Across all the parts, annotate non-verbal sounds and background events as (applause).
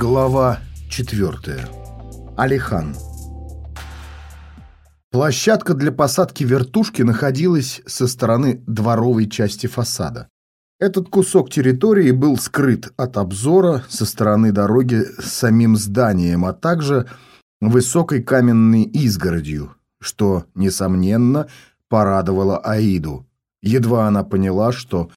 Глава 4. Алихан. Площадка для посадки вертушки находилась со стороны дворовой части фасада. Этот кусок территории был скрыт от обзора со стороны дороги самим зданием, а также высокой каменной изгородью, что, несомненно, порадовало Аиду. Едва она поняла, что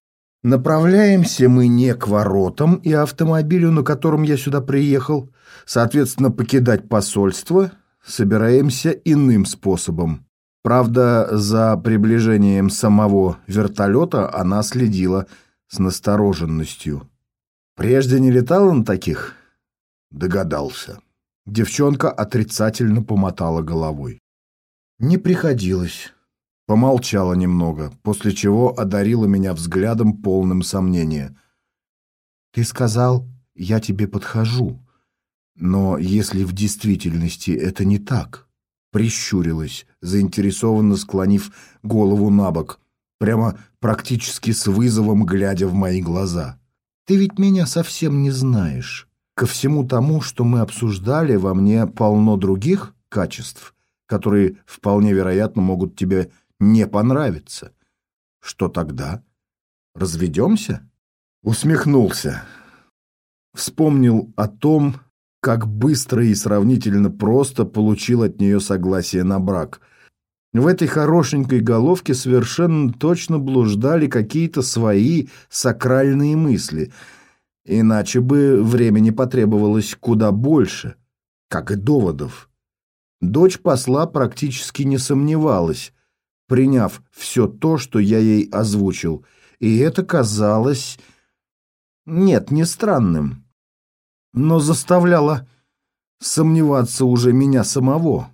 Направляемся мы не к воротам и автомобилю, на котором я сюда приехал. Соответственно, покидать посольство собираемся иным способом. Правда, за приближением самого вертолета она следила с настороженностью. Прежде не летала на таких? Догадался. Девчонка отрицательно помотала головой. Не приходилось. Помолчала немного, после чего одарила меня взглядом полным сомнения. «Ты сказал, я тебе подхожу. Но если в действительности это не так?» Прищурилась, заинтересованно склонив голову на бок, прямо практически с вызовом глядя в мои глаза. «Ты ведь меня совсем не знаешь. Ко всему тому, что мы обсуждали, во мне полно других качеств, которые вполне вероятно могут тебе не понравится. Что тогда? Разведемся? Усмехнулся. Вспомнил о том, как быстро и сравнительно просто получил от нее согласие на брак. В этой хорошенькой головке совершенно точно блуждали какие-то свои сакральные мысли, иначе бы времени потребовалось куда больше, как и доводов. Дочь посла практически не сомневалась, приняв все то, что я ей озвучил, и это казалось... Нет, не странным, но заставляло сомневаться уже меня самого.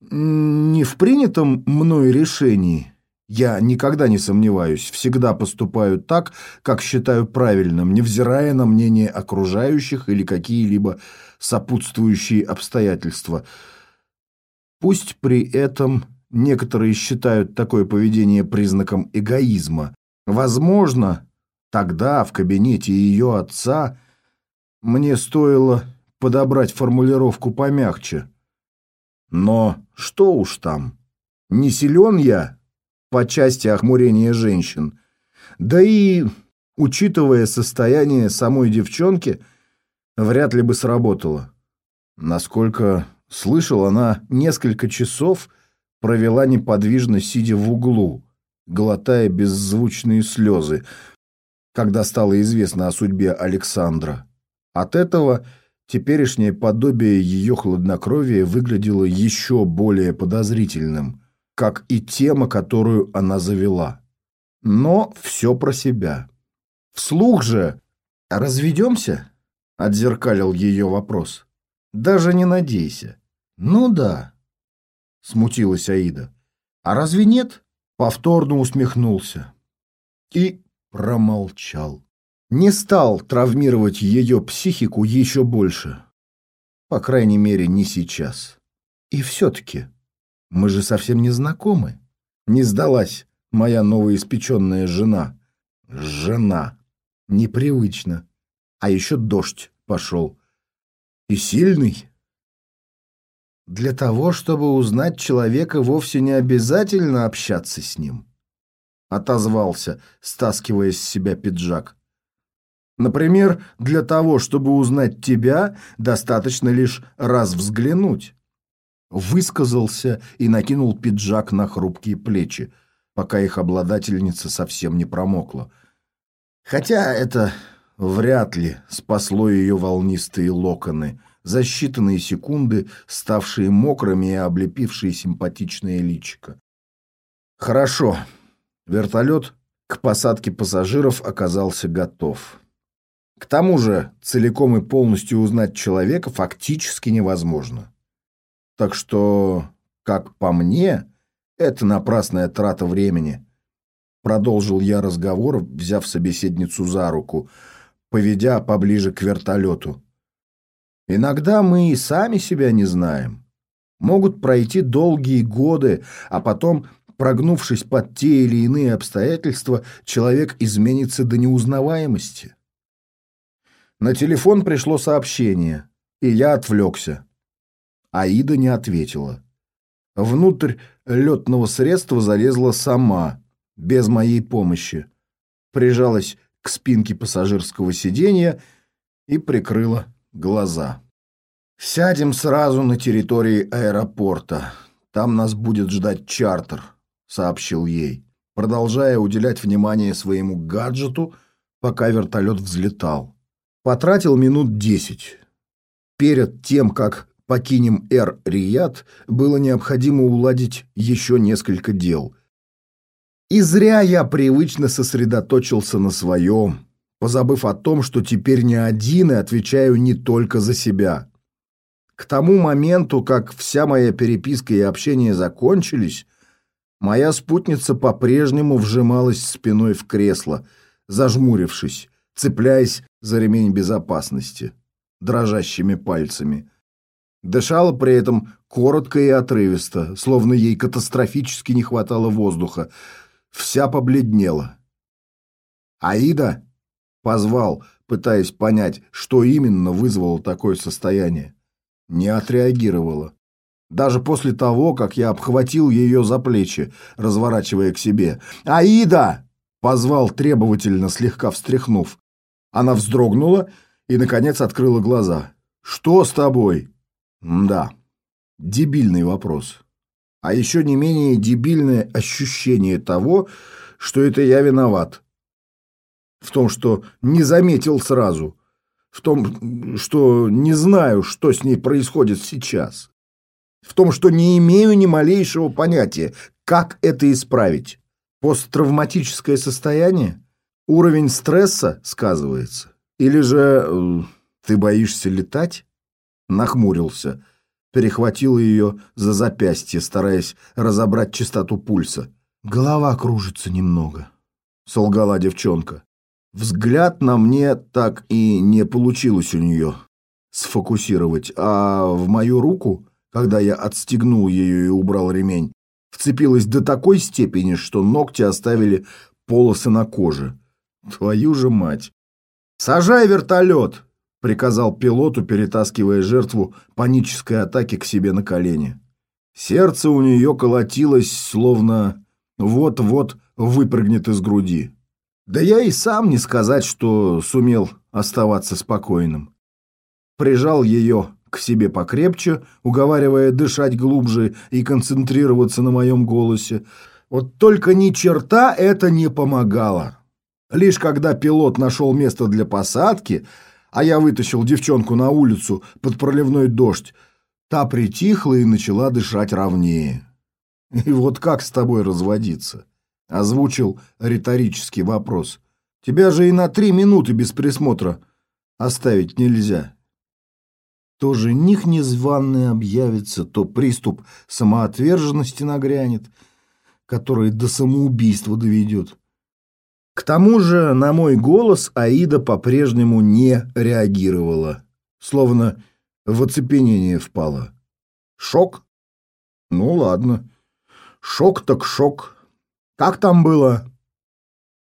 Не в принятом мной решении. Я никогда не сомневаюсь, всегда поступаю так, как считаю правильным, невзирая на мнение окружающих или какие-либо сопутствующие обстоятельства. Пусть при этом Некоторые считают такое поведение признаком эгоизма. Возможно, тогда в кабинете ее отца мне стоило подобрать формулировку помягче. Но что уж там, не силен я по части охмурения женщин. Да и, учитывая состояние самой девчонки, вряд ли бы сработало. Насколько слышал, она несколько часов провела неподвижно, сидя в углу, глотая беззвучные слезы, когда стало известно о судьбе Александра. От этого теперешнее подобие ее хладнокровия выглядело еще более подозрительным, как и тема, которую она завела. Но все про себя. Вслух же «Разведемся?» — отзеркалил ее вопрос. «Даже не надейся». «Ну да, смутилась Аида. А разве нет? Повторно усмехнулся. И промолчал. Не стал травмировать ее психику еще больше. По крайней мере, не сейчас. И все-таки, мы же совсем не знакомы. Не сдалась моя новоиспеченная жена. Жена. Непривычно. А еще дождь пошел. И сильный. Для того, чтобы узнать человека, вовсе не обязательно общаться с ним. Отозвался, стаскивая с себя пиджак. Например, для того, чтобы узнать тебя, достаточно лишь раз взглянуть. Высказался и накинул пиджак на хрупкие плечи, пока их обладательница совсем не промокла. Хотя это вряд ли спасло ее волнистые локоны — за считанные секунды ставшие мокрыми и облепившие симпатичное личико. Хорошо. Вертолет к посадке пассажиров оказался готов. К тому же целиком и полностью узнать человека фактически невозможно. Так что, как по мне, это напрасная трата времени. Продолжил я разговор, взяв собеседницу за руку, поведя поближе к вертолету. Иногда мы и сами себя не знаем. Могут пройти долгие годы, а потом, прогнувшись под те или иные обстоятельства, человек изменится до неузнаваемости. На телефон пришло сообщение, и я отвлекся. Аида не ответила. Внутрь летного средства залезла сама, без моей помощи. Прижалась к спинке пассажирского сиденья и прикрыла глаза. «Сядем сразу на территории аэропорта. Там нас будет ждать чартер», — сообщил ей, продолжая уделять внимание своему гаджету, пока вертолет взлетал. Потратил минут десять. Перед тем, как покинем Эр-Рияд, было необходимо уладить еще несколько дел. И зря я привычно сосредоточился на своем, позабыв о том, что теперь не один и отвечаю не только за себя. К тому моменту, как вся моя переписка и общение закончились, моя спутница по-прежнему вжималась спиной в кресло, зажмурившись, цепляясь за ремень безопасности дрожащими пальцами. Дышала при этом коротко и отрывисто, словно ей катастрофически не хватало воздуха. Вся побледнела. «Аида?» — позвал, пытаясь понять, что именно вызвало такое состояние. Не отреагировала. Даже после того, как я обхватил ее за плечи, разворачивая к себе. «Аида!» — позвал требовательно, слегка встряхнув. Она вздрогнула и, наконец, открыла глаза. «Что с тобой?» «Да, дебильный вопрос. А еще не менее дебильное ощущение того, что это я виноват. В том, что не заметил сразу. В том, что не знаю, что с ней происходит сейчас. В том, что не имею ни малейшего понятия, как это исправить. Посттравматическое состояние? Уровень стресса сказывается. Или же э, ты боишься летать? Нахмурился, перехватил ее за запястье, стараясь разобрать частоту пульса. Голова кружится немного, солгала девчонка. Взгляд на мне так и не получилось у нее сфокусировать, а в мою руку, когда я отстегнул ее и убрал ремень, вцепилась до такой степени, что ногти оставили полосы на коже. Твою же мать! «Сажай вертолет!» — приказал пилоту, перетаскивая жертву панической атаки к себе на колени. Сердце у нее колотилось, словно вот-вот выпрыгнет из груди. Да я и сам не сказать, что сумел оставаться спокойным. Прижал ее к себе покрепче, уговаривая дышать глубже и концентрироваться на моем голосе. Вот только ни черта это не помогало. Лишь когда пилот нашел место для посадки, а я вытащил девчонку на улицу под проливной дождь, та притихла и начала дышать ровнее. «И вот как с тобой разводиться?» — озвучил риторический вопрос. «Тебя же и на три минуты без присмотра оставить нельзя». То жених незваный объявится, то приступ самоотверженности нагрянет, который до самоубийства доведет. К тому же на мой голос Аида по-прежнему не реагировала, словно в оцепенение впала. Шок? Ну ладно. Шок так шок. Как там было?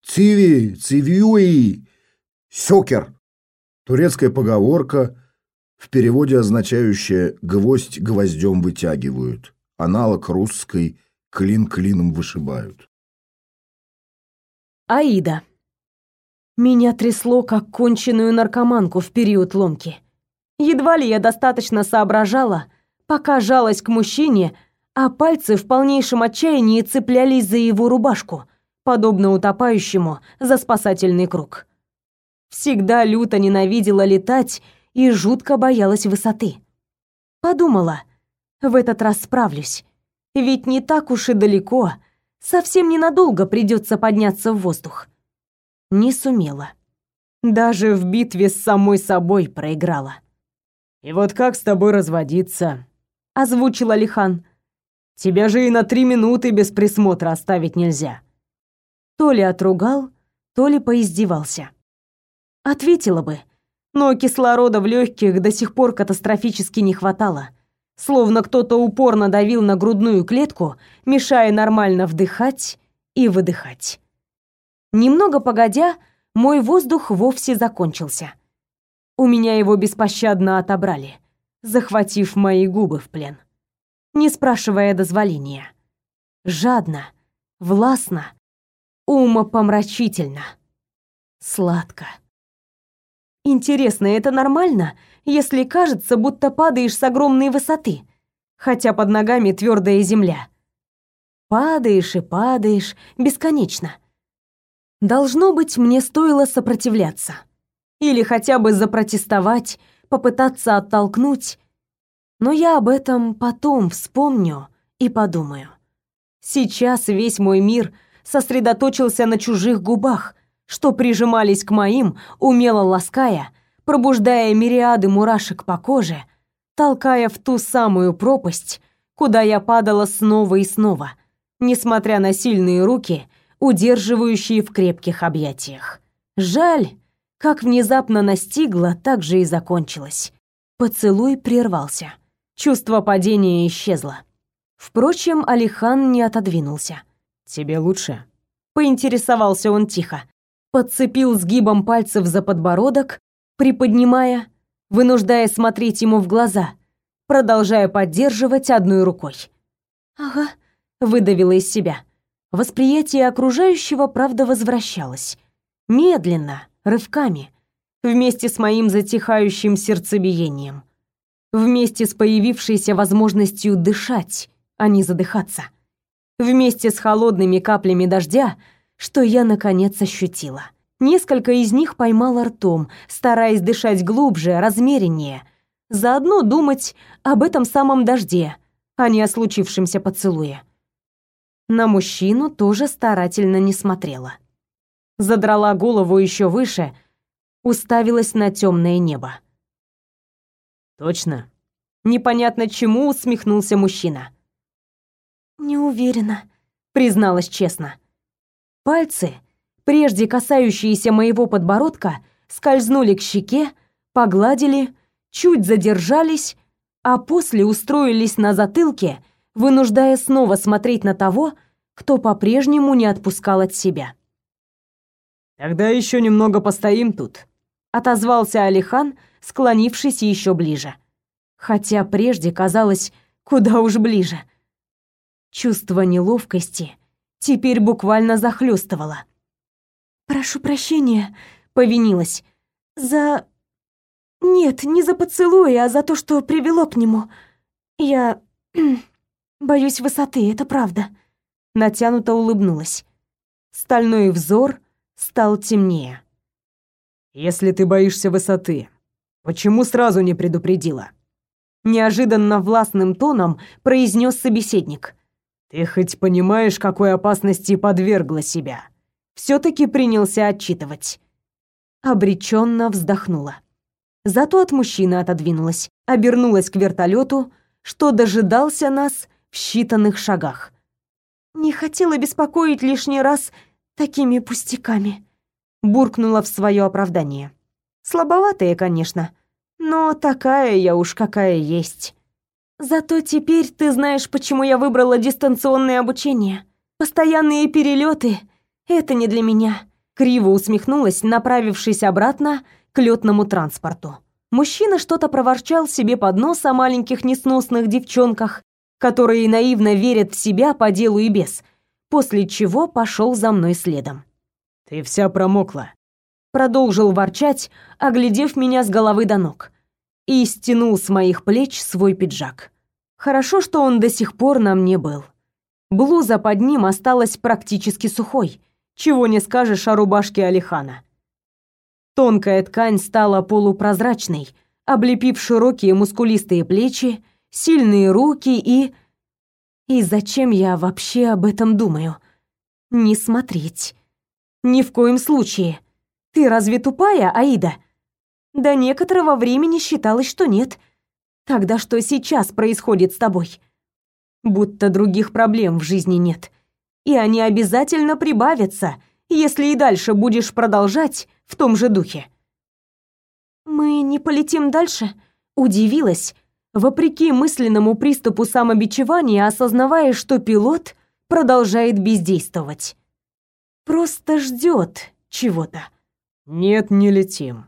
Циви, цивюи, сёкер. Турецкая поговорка, в переводе означающая «гвоздь гвоздем вытягивают», аналог русской «клин клином вышибают». Аида. Меня трясло, как конченую наркоманку в период ломки. Едва ли я достаточно соображала, пока жалась к мужчине, а пальцы в полнейшем отчаянии цеплялись за его рубашку, подобно утопающему за спасательный круг. Всегда люто ненавидела летать и жутко боялась высоты. Подумала, в этот раз справлюсь, ведь не так уж и далеко — совсем ненадолго придется подняться в воздух. Не сумела. Даже в битве с самой собой проиграла. «И вот как с тобой разводиться?» — озвучил Алихан. «Тебя же и на три минуты без присмотра оставить нельзя». То ли отругал, то ли поиздевался. Ответила бы, но кислорода в легких до сих пор катастрофически не хватало — словно кто-то упорно давил на грудную клетку, мешая нормально вдыхать и выдыхать. Немного погодя, мой воздух вовсе закончился. у меня его беспощадно отобрали, захватив мои губы в плен, не спрашивая дозволения. Жадно, властно, умопомрачительно, сладко. Интересно, это нормально, если кажется, будто падаешь с огромной высоты, хотя под ногами твердая земля? Падаешь и падаешь бесконечно. Должно быть, мне стоило сопротивляться. Или хотя бы запротестовать, попытаться оттолкнуть. Но я об этом потом вспомню и подумаю. Сейчас весь мой мир сосредоточился на чужих губах, что прижимались к моим, умело лаская, пробуждая мириады мурашек по коже, толкая в ту самую пропасть, куда я падала снова и снова, несмотря на сильные руки, удерживающие в крепких объятиях. Жаль, как внезапно настигло, так же и закончилось. Поцелуй прервался. Чувство падения исчезло. Впрочем, Алихан не отодвинулся. «Тебе лучше?» Поинтересовался он тихо подцепил сгибом пальцев за подбородок, приподнимая, вынуждая смотреть ему в глаза, продолжая поддерживать одной рукой. «Ага», — выдавила из себя. Восприятие окружающего, правда, возвращалось. Медленно, рывками, вместе с моим затихающим сердцебиением. Вместе с появившейся возможностью дышать, а не задыхаться. Вместе с холодными каплями дождя, что я наконец ощутила. Несколько из них поймала ртом, стараясь дышать глубже, размереннее, заодно думать об этом самом дожде, а не о случившемся поцелуе. На мужчину тоже старательно не смотрела. Задрала голову еще выше, уставилась на темное небо. Точно. Непонятно чему усмехнулся мужчина. Не уверена, призналась честно. Пальцы, прежде касающиеся моего подбородка, скользнули к щеке, погладили, чуть задержались, а после устроились на затылке, вынуждая снова смотреть на того, кто по-прежнему не отпускал от себя. «Тогда еще немного постоим тут», — отозвался Алихан, склонившись еще ближе. Хотя прежде казалось, куда уж ближе. Чувство неловкости теперь буквально захлестывала. «Прошу прощения», — повинилась. «За... Нет, не за поцелуй, а за то, что привело к нему. Я... (clears throat) боюсь высоты, это правда». Натянуто улыбнулась. Стальной взор стал темнее. «Если ты боишься высоты, почему сразу не предупредила?» Неожиданно властным тоном произнес собеседник. Ты хоть понимаешь, какой опасности подвергла себя? Все-таки принялся отчитывать. Обреченно вздохнула. Зато от мужчины отодвинулась, обернулась к вертолету, что дожидался нас в считанных шагах. Не хотела беспокоить лишний раз такими пустяками, буркнула в свое оправдание. Слабоватая, конечно, но такая я уж какая есть. Зато теперь ты знаешь, почему я выбрала дистанционное обучение. Постоянные перелеты — это не для меня. Криво усмехнулась, направившись обратно к летному транспорту. Мужчина что-то проворчал себе под нос о маленьких несносных девчонках, которые наивно верят в себя по делу и без, после чего пошел за мной следом. «Ты вся промокла», — продолжил ворчать, оглядев меня с головы до ног, и стянул с моих плеч свой пиджак. Хорошо, что он до сих пор на мне был. Блуза под ним осталась практически сухой, чего не скажешь о рубашке Алихана. Тонкая ткань стала полупрозрачной, облепив широкие мускулистые плечи, сильные руки и... И зачем я вообще об этом думаю? Не смотреть. Ни в коем случае. Ты разве тупая, Аида? До некоторого времени считалось, что нет — Тогда что сейчас происходит с тобой? Будто других проблем в жизни нет. И они обязательно прибавятся, если и дальше будешь продолжать в том же духе. Мы не полетим дальше, удивилась, вопреки мысленному приступу самобичевания, осознавая, что пилот продолжает бездействовать. Просто ждет чего-то. Нет, не летим.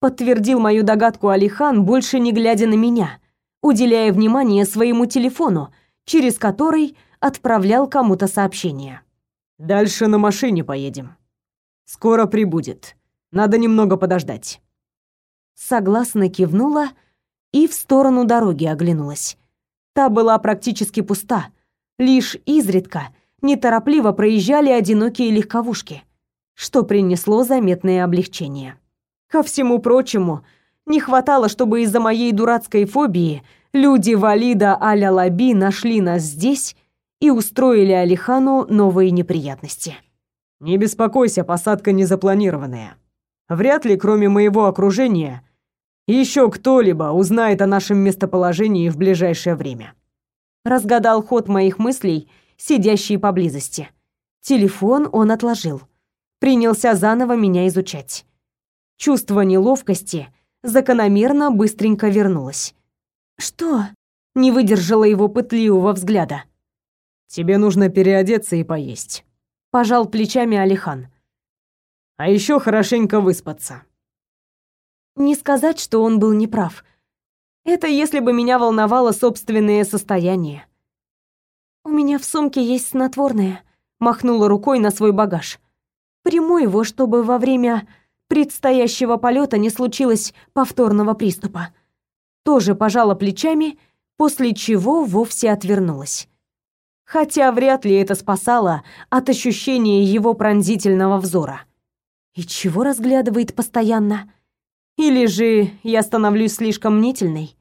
подтвердил мою догадку Алихан, больше не глядя на меня, уделяя внимание своему телефону, через который отправлял кому-то сообщение. Дальше на машине поедем. Скоро прибудет. Надо немного подождать. Согласно кивнула и в сторону дороги оглянулась. Та была практически пуста. Лишь изредка неторопливо проезжали одинокие легковушки, что принесло заметное облегчение. Ко всему прочему, не хватало, чтобы из-за моей дурацкой фобии люди Валида а-ля Лаби нашли нас здесь и устроили Алихану новые неприятности. Не беспокойся, посадка не запланированная. Вряд ли, кроме моего окружения, еще кто-либо узнает о нашем местоположении в ближайшее время. Разгадал ход моих мыслей, сидящий поблизости. Телефон он отложил. Принялся заново меня изучать. Чувство неловкости закономерно быстренько вернулось. «Что?» — не выдержала его пытливого взгляда. «Тебе нужно переодеться и поесть», — пожал плечами Алихан. «А еще хорошенько выспаться». Не сказать, что он был неправ. Это если бы меня волновало собственное состояние. «У меня в сумке есть снотворное», — махнула рукой на свой багаж. «Приму его, чтобы во время предстоящего полета не случилось повторного приступа». Тоже пожала плечами, после чего вовсе отвернулась. Хотя вряд ли это спасало от ощущения его пронзительного взора. И чего разглядывает постоянно? Или же я становлюсь слишком мнительной?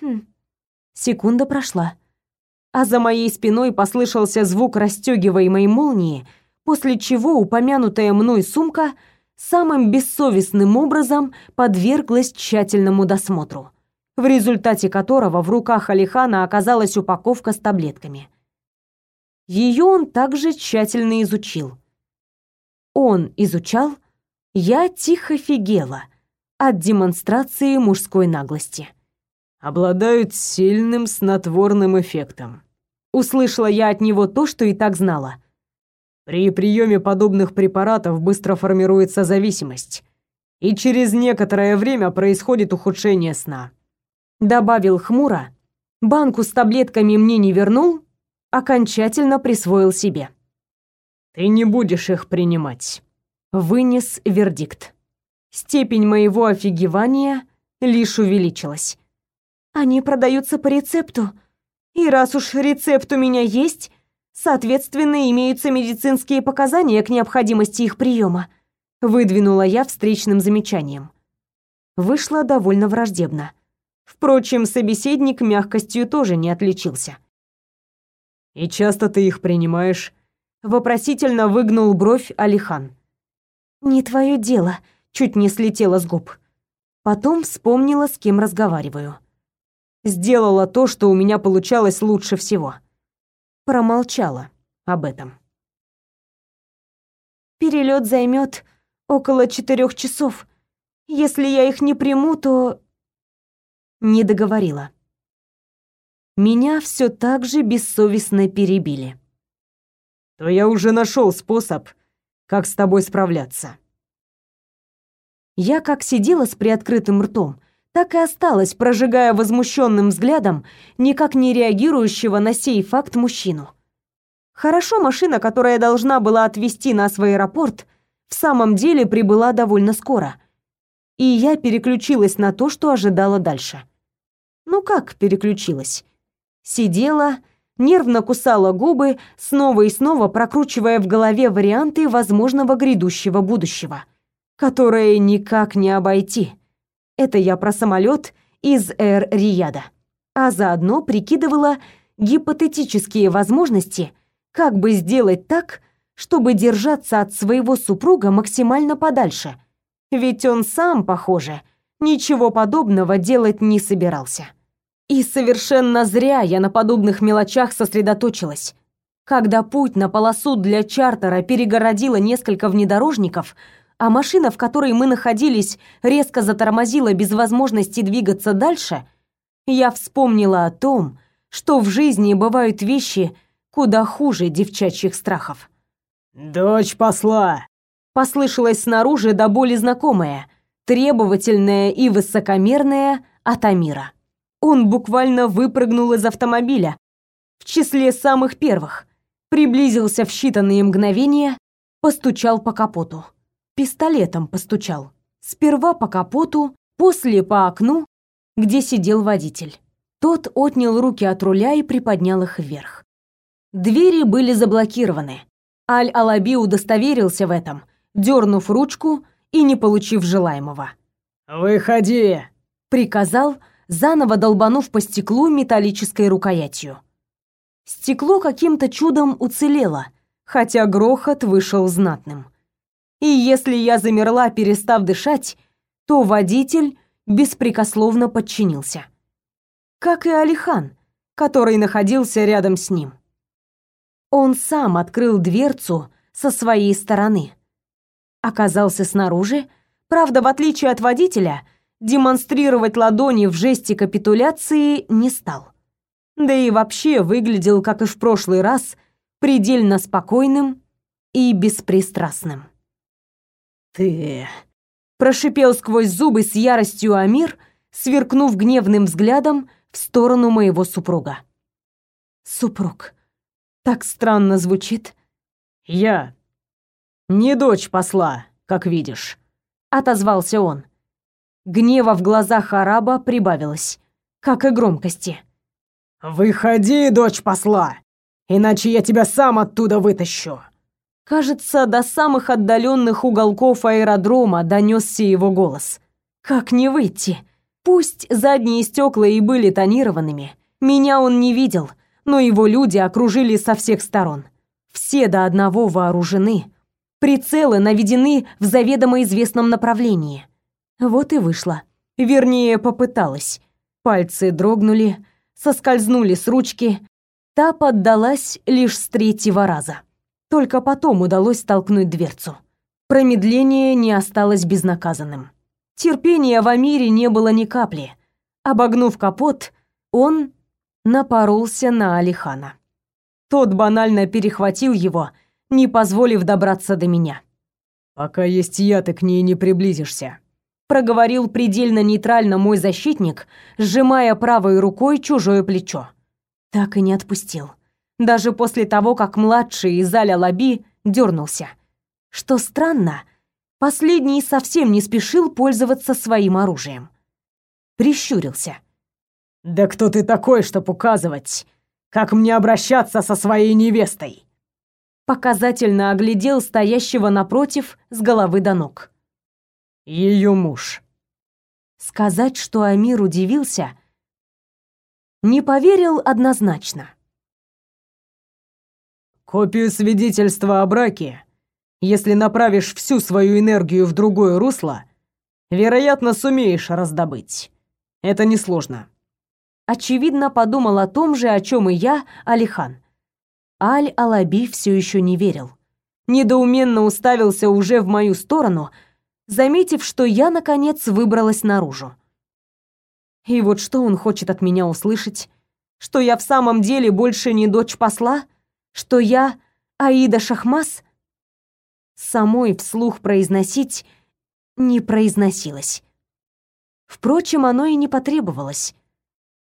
Хм. Секунда прошла. А за моей спиной послышался звук расстегиваемой молнии, после чего упомянутая мной сумка самым бессовестным образом подверглась тщательному досмотру, в результате которого в руках Алихана оказалась упаковка с таблетками. Ее он также тщательно изучил. Он изучал, я тихо фигела — от демонстрации мужской наглости. «Обладают сильным снотворным эффектом», — услышала я от него то, что и так знала. «При приеме подобных препаратов быстро формируется зависимость, и через некоторое время происходит ухудшение сна», — добавил хмуро. «Банку с таблетками мне не вернул, окончательно присвоил себе». «Ты не будешь их принимать», — вынес вердикт. Степень моего офигевания лишь увеличилась. Они продаются по рецепту. И раз уж рецепт у меня есть, соответственно, имеются медицинские показания к необходимости их приема. Выдвинула я встречным замечанием. Вышло довольно враждебно. Впрочем, собеседник мягкостью тоже не отличился. «И часто ты их принимаешь?» Вопросительно выгнул бровь Алихан. «Не твое дело», чуть не слетела с губ. Потом вспомнила, с кем разговариваю. Сделала то, что у меня получалось лучше всего. Промолчала об этом. Перелет займет около четырех часов. Если я их не приму, то не договорила. Меня все так же бессовестно перебили. То я уже нашел способ, как с тобой справляться. Я как сидела с приоткрытым ртом, так и осталась, прожигая возмущенным взглядом никак не реагирующего на сей факт мужчину. Хорошо машина, которая должна была отвезти нас в аэропорт, в самом деле прибыла довольно скоро. И я переключилась на то, что ожидала дальше. Ну как переключилась? Сидела, нервно кусала губы, снова и снова прокручивая в голове варианты возможного грядущего будущего которое никак не обойти. Это я про самолет из Эр-Рияда. А заодно прикидывала гипотетические возможности, как бы сделать так, чтобы держаться от своего супруга максимально подальше. Ведь он сам, похоже, ничего подобного делать не собирался. И совершенно зря я на подобных мелочах сосредоточилась. Когда путь на полосу для чартера перегородило несколько внедорожников – а машина, в которой мы находились, резко затормозила без возможности двигаться дальше, я вспомнила о том, что в жизни бывают вещи куда хуже девчачьих страхов. «Дочь посла!» Послышалось снаружи до боли знакомое, требовательное и высокомерное от Амира. Он буквально выпрыгнул из автомобиля, в числе самых первых, приблизился в считанные мгновения, постучал по капоту. Пистолетом постучал. Сперва по капоту, после по окну, где сидел водитель. Тот отнял руки от руля и приподнял их вверх. Двери были заблокированы. Аль-Алаби удостоверился в этом, дернув ручку и не получив желаемого. «Выходи!» — приказал, заново долбанув по стеклу металлической рукоятью. Стекло каким-то чудом уцелело, хотя грохот вышел знатным. И если я замерла, перестав дышать, то водитель беспрекословно подчинился. Как и Алихан, который находился рядом с ним. Он сам открыл дверцу со своей стороны. Оказался снаружи, правда, в отличие от водителя, демонстрировать ладони в жесте капитуляции не стал. Да и вообще выглядел, как и в прошлый раз, предельно спокойным и беспристрастным. «Ты...» — прошипел сквозь зубы с яростью Амир, сверкнув гневным взглядом в сторону моего супруга. «Супруг...» Так странно звучит. Я не дочь посла, как видишь, отозвался он. Гнева в глазах араба прибавилось, как и громкости. Выходи, дочь посла, иначе я тебя сам оттуда вытащу. Кажется, до самых отдаленных уголков аэродрома донесся его голос. Как не выйти? Пусть задние стекла и были тонированными, меня он не видел, но его люди окружили со всех сторон. Все до одного вооружены, прицелы наведены в заведомо известном направлении. Вот и вышло. Вернее, попыталась. Пальцы дрогнули, соскользнули с ручки. Та поддалась лишь с третьего раза. Только потом удалось толкнуть дверцу. Промедление не осталось безнаказанным. Терпения в Амире не было ни капли. Обогнув капот, он напоролся на Алихана. Тот банально перехватил его, не позволив добраться до меня. «Пока есть я, ты к ней не приблизишься», — проговорил предельно нейтрально мой защитник, сжимая правой рукой чужое плечо. Так и не отпустил. Даже после того, как младший из Аля Лаби дернулся. Что странно, последний совсем не спешил пользоваться своим оружием. Прищурился — да кто ты такой, чтоб указывать, как мне обращаться со своей невестой? Показательно оглядел стоящего напротив с головы до ног. Ее муж. Сказать, что Амир удивился, не поверил однозначно. Копию свидетельства о браке, если направишь всю свою энергию в другое русло, вероятно, сумеешь раздобыть. Это несложно очевидно, подумал о том же, о чем и я, Алихан. Аль-Алаби все еще не верил. Недоуменно уставился уже в мою сторону, заметив, что я, наконец, выбралась наружу. И вот что он хочет от меня услышать? Что я в самом деле больше не дочь посла? Что я Аида Шахмас? Самой вслух произносить не произносилось. Впрочем, оно и не потребовалось.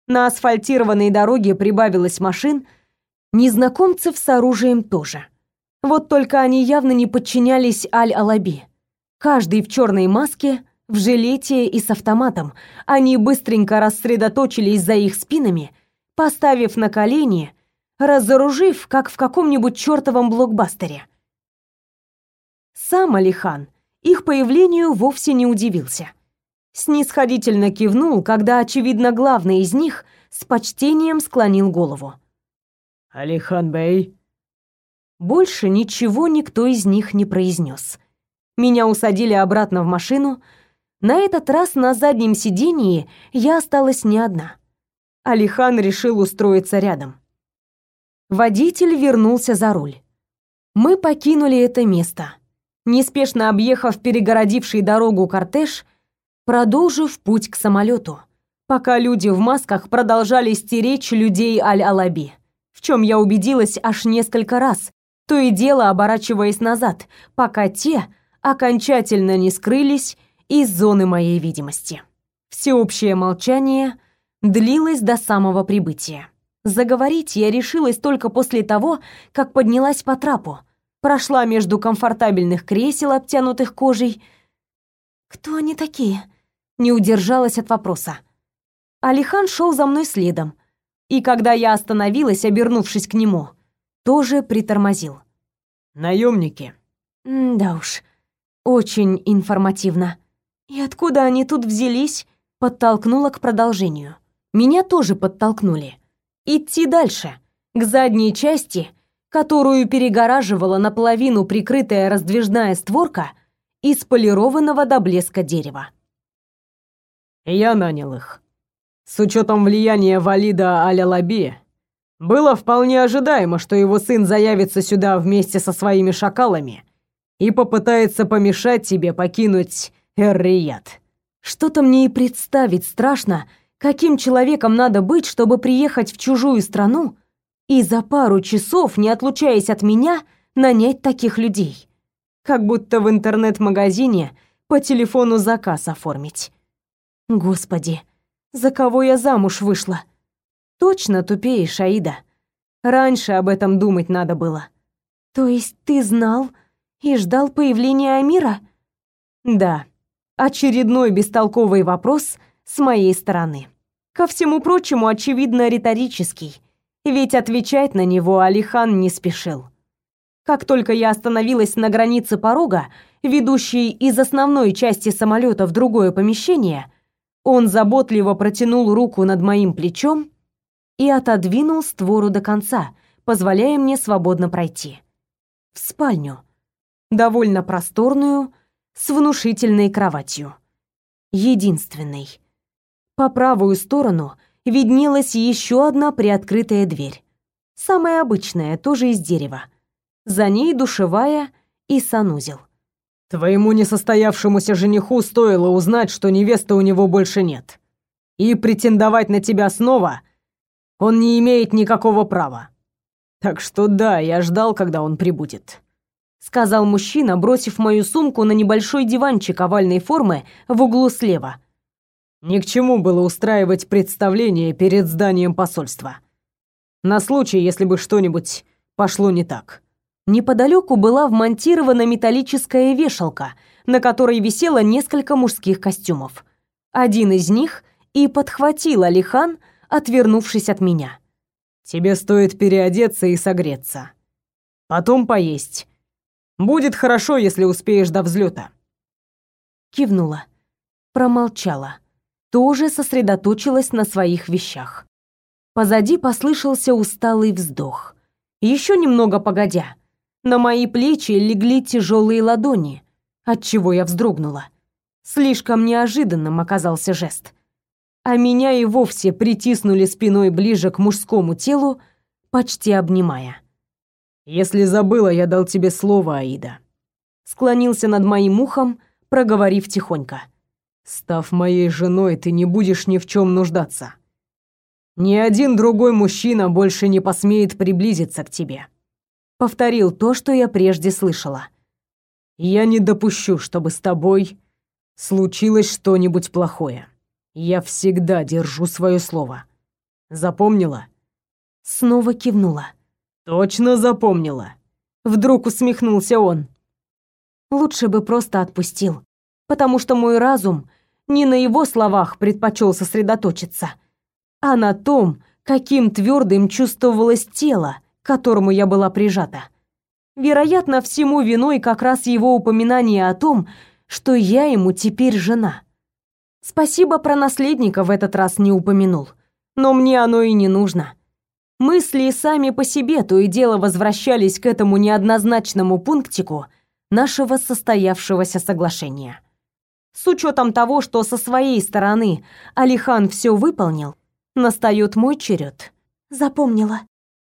На асфальтированной дороге прибавилось машин, незнакомцев с оружием тоже. Вот только они явно не подчинялись Аль-Алаби. Каждый в черной маске, в жилете и с автоматом. Они быстренько рассредоточились за их спинами, поставив на колени, разоружив, как в каком-нибудь чертовом блокбастере. Сам Алихан их появлению вовсе не удивился снисходительно кивнул, когда, очевидно, главный из них с почтением склонил голову. «Алихан Бей». Больше ничего никто из них не произнес. Меня усадили обратно в машину. На этот раз на заднем сидении я осталась не одна. Алихан решил устроиться рядом. Водитель вернулся за руль. Мы покинули это место. Неспешно объехав перегородивший дорогу кортеж, продолжив путь к самолету, пока люди в масках продолжали стеречь людей Аль-Алаби, в чем я убедилась аж несколько раз, то и дело оборачиваясь назад, пока те окончательно не скрылись из зоны моей видимости. Всеобщее молчание длилось до самого прибытия. Заговорить я решилась только после того, как поднялась по трапу, прошла между комфортабельных кресел, обтянутых кожей. «Кто они такие?» Не удержалась от вопроса. Алихан шел за мной следом, и когда я остановилась, обернувшись к нему, тоже притормозил. «Наемники». «Да уж, очень информативно. И откуда они тут взялись?» Подтолкнула к продолжению. Меня тоже подтолкнули. Идти дальше, к задней части, которую перегораживала наполовину прикрытая раздвижная створка из полированного до блеска дерева. «Я нанял их», с учетом влияния Валида Аля-Лаби, было вполне ожидаемо, что его сын заявится сюда вместе со своими шакалами и попытается помешать тебе покинуть Эр-Рияд. Что-то мне и представить страшно, каким человеком надо быть, чтобы приехать в чужую страну и за пару часов, не отлучаясь от меня, нанять таких людей. Как будто в интернет-магазине по телефону заказ оформить. Господи, за кого я замуж вышла. Точно тупеешь, Аида. Раньше об этом думать надо было. То есть ты знал и ждал появления Амира? Да. Очередной бестолковый вопрос с моей стороны. Ко всему прочему, очевидно, риторический. Ведь отвечать на него Алихан не спешил. Как только я остановилась на границе порога, ведущей из основной части самолета в другое помещение, он заботливо протянул руку над моим плечом и отодвинул створу до конца, позволяя мне свободно пройти. В спальню, довольно просторную, с внушительной кроватью. Единственной. По правую сторону виднелась еще одна приоткрытая дверь. Самая обычная, тоже из дерева. За ней душевая и санузел. Твоему несостоявшемуся жениху стоило узнать, что невесты у него больше нет. И претендовать на тебя снова он не имеет никакого права. Так что да, я ждал, когда он прибудет. Сказал мужчина, бросив мою сумку на небольшой диванчик овальной формы в углу слева. Ни к чему было устраивать представление перед зданием посольства. На случай, если бы что-нибудь пошло не так. Неподалеку была вмонтирована металлическая вешалка, на которой висело несколько мужских костюмов. Один из них и подхватил Алихан, отвернувшись от меня. «Тебе стоит переодеться и согреться. Потом поесть. Будет хорошо, если успеешь до взлета. Кивнула. Промолчала. Тоже сосредоточилась на своих вещах. Позади послышался усталый вздох. Еще немного погодя, на мои плечи легли тяжелые ладони, от чего я вздрогнула. Слишком неожиданным оказался жест. А меня и вовсе притиснули спиной ближе к мужскому телу, почти обнимая. «Если забыла, я дал тебе слово, Аида». Склонился над моим ухом, проговорив тихонько. «Став моей женой, ты не будешь ни в чем нуждаться. Ни один другой мужчина больше не посмеет приблизиться к тебе повторил то, что я прежде слышала. Я не допущу, чтобы с тобой случилось что-нибудь плохое. Я всегда держу свое слово. Запомнила? Снова кивнула. Точно запомнила. Вдруг усмехнулся он. Лучше бы просто отпустил, потому что мой разум не на его словах предпочел сосредоточиться, а на том, каким твердым чувствовалось тело, к которому я была прижата. Вероятно, всему виной как раз его упоминание о том, что я ему теперь жена. Спасибо про наследника в этот раз не упомянул, но мне оно и не нужно. Мысли сами по себе то и дело возвращались к этому неоднозначному пунктику нашего состоявшегося соглашения. С учетом того, что со своей стороны Алихан все выполнил, настает мой черед. Запомнила.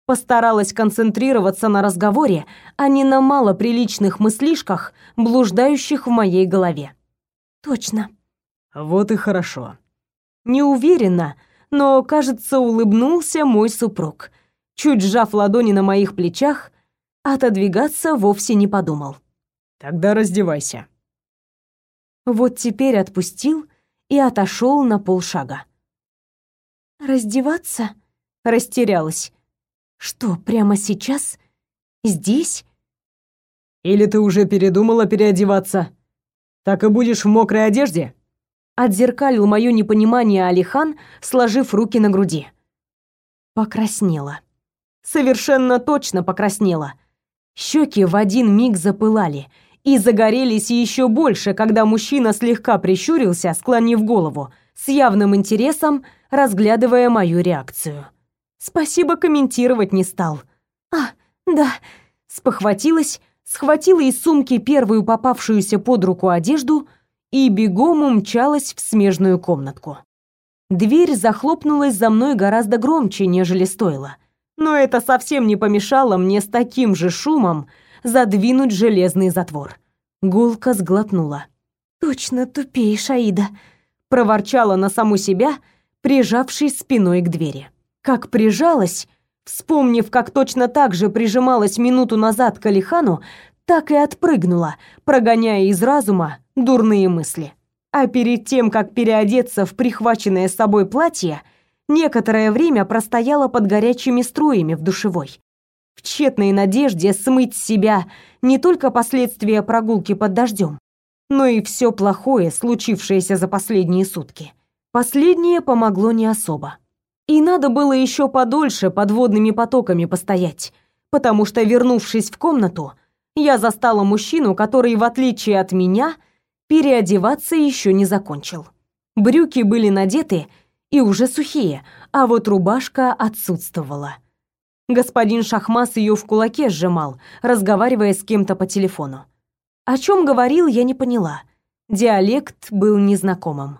Постаралась концентрироваться на разговоре, а не на малоприличных мыслишках, блуждающих в моей голове. Точно. Вот и хорошо. Не уверена, но, кажется, улыбнулся мой супруг. Чуть сжав ладони на моих плечах, отодвигаться вовсе не подумал. Тогда раздевайся. Вот теперь отпустил и отошел на полшага. «Раздеваться?» — растерялась. «Что, прямо сейчас? Здесь?» «Или ты уже передумала переодеваться? Так и будешь в мокрой одежде?» Отзеркалил мое непонимание Алихан, сложив руки на груди. Покраснела. Совершенно точно покраснела. Щеки в один миг запылали и загорелись еще больше, когда мужчина слегка прищурился, склонив голову, с явным интересом разглядывая мою реакцию. Спасибо, комментировать не стал. «А, да», спохватилась, схватила из сумки первую попавшуюся под руку одежду и бегом умчалась в смежную комнатку. Дверь захлопнулась за мной гораздо громче, нежели стоило. Но это совсем не помешало мне с таким же шумом задвинуть железный затвор. Гулка сглотнула. «Точно тупеешь, Аида», — проворчала на саму себя, прижавшись спиной к двери. Как прижалась, вспомнив, как точно так же прижималась минуту назад к Алихану, так и отпрыгнула, прогоняя из разума дурные мысли. А перед тем, как переодеться в прихваченное с собой платье, некоторое время простояла под горячими струями в душевой, в тщетной надежде смыть с себя не только последствия прогулки под дождем, но и все плохое, случившееся за последние сутки. Последнее помогло не особо. И надо было еще подольше под водными потоками постоять, потому что, вернувшись в комнату, я застала мужчину, который, в отличие от меня, переодеваться еще не закончил. Брюки были надеты и уже сухие, а вот рубашка отсутствовала. Господин Шахмас ее в кулаке сжимал, разговаривая с кем-то по телефону. О чем говорил, я не поняла. Диалект был незнакомым.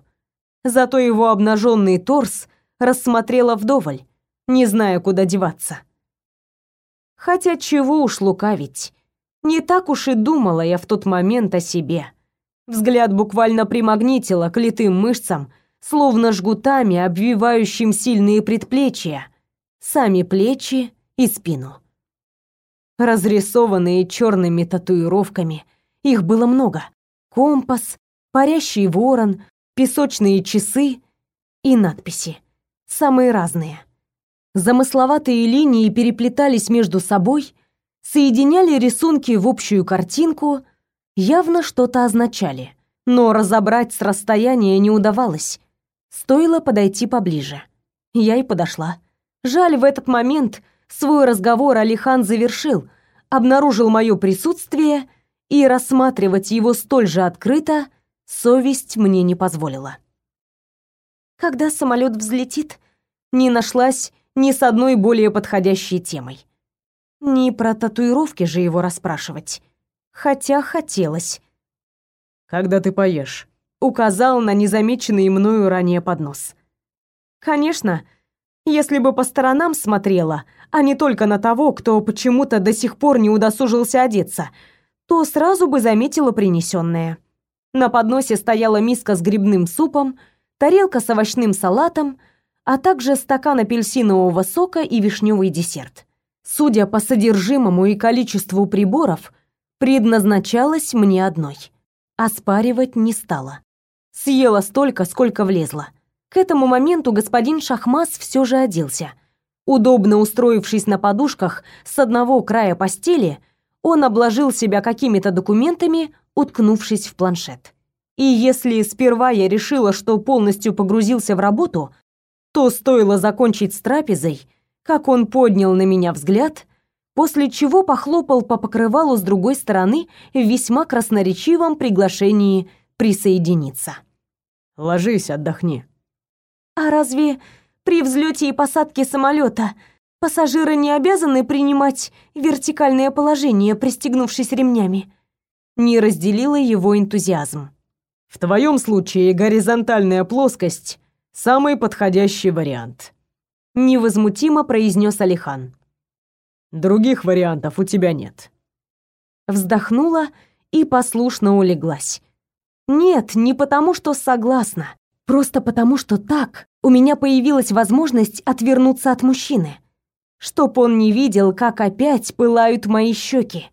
Зато его обнаженный торс рассмотрела вдоволь, не зная, куда деваться. Хотя чего уж лукавить. Не так уж и думала я в тот момент о себе. Взгляд буквально примагнитило к литым мышцам, словно жгутами, обвивающим сильные предплечья, сами плечи и спину. Разрисованные черными татуировками, их было много. Компас, парящий ворон, песочные часы и надписи. Самые разные. Замысловатые линии переплетались между собой, соединяли рисунки в общую картинку — явно что-то означали, но разобрать с расстояния не удавалось. Стоило подойти поближе. Я и подошла. Жаль, в этот момент свой разговор Алихан завершил, обнаружил мое присутствие, и рассматривать его столь же открыто совесть мне не позволила. Когда самолет взлетит, не нашлась ни с одной более подходящей темой. Не про татуировки же его расспрашивать хотя хотелось. «Когда ты поешь?» — указал на незамеченный мною ранее поднос. «Конечно, если бы по сторонам смотрела, а не только на того, кто почему-то до сих пор не удосужился одеться, то сразу бы заметила принесенное. На подносе стояла миска с грибным супом, тарелка с овощным салатом, а также стакан апельсинового сока и вишневый десерт. Судя по содержимому и количеству приборов, предназначалась мне одной. Оспаривать не стала. Съела столько, сколько влезла. К этому моменту господин Шахмас все же оделся. Удобно устроившись на подушках с одного края постели, он обложил себя какими-то документами, уткнувшись в планшет. И если сперва я решила, что полностью погрузился в работу, то стоило закончить с трапезой, как он поднял на меня взгляд после чего похлопал по покрывалу с другой стороны в весьма красноречивом приглашении присоединиться. «Ложись, отдохни». «А разве при взлете и посадке самолета пассажиры не обязаны принимать вертикальное положение, пристегнувшись ремнями?» Не разделила его энтузиазм. «В твоем случае горизонтальная плоскость — самый подходящий вариант», — невозмутимо произнес Алихан. Других вариантов у тебя нет. Вздохнула и послушно улеглась. Нет, не потому, что согласна, Просто потому, что так у меня появилась возможность отвернуться от мужчины. Чтоб он не видел, как опять пылают мои щеки.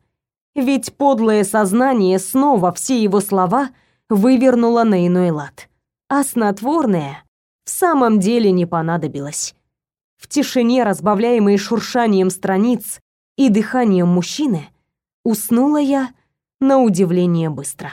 Ведь подлое сознание снова все его слова вывернуло на иной лад. А снотворное в самом деле не понадобилось. В тишине, разбавляемой шуршанием страниц и дыханием мужчины, уснула я на удивление быстро.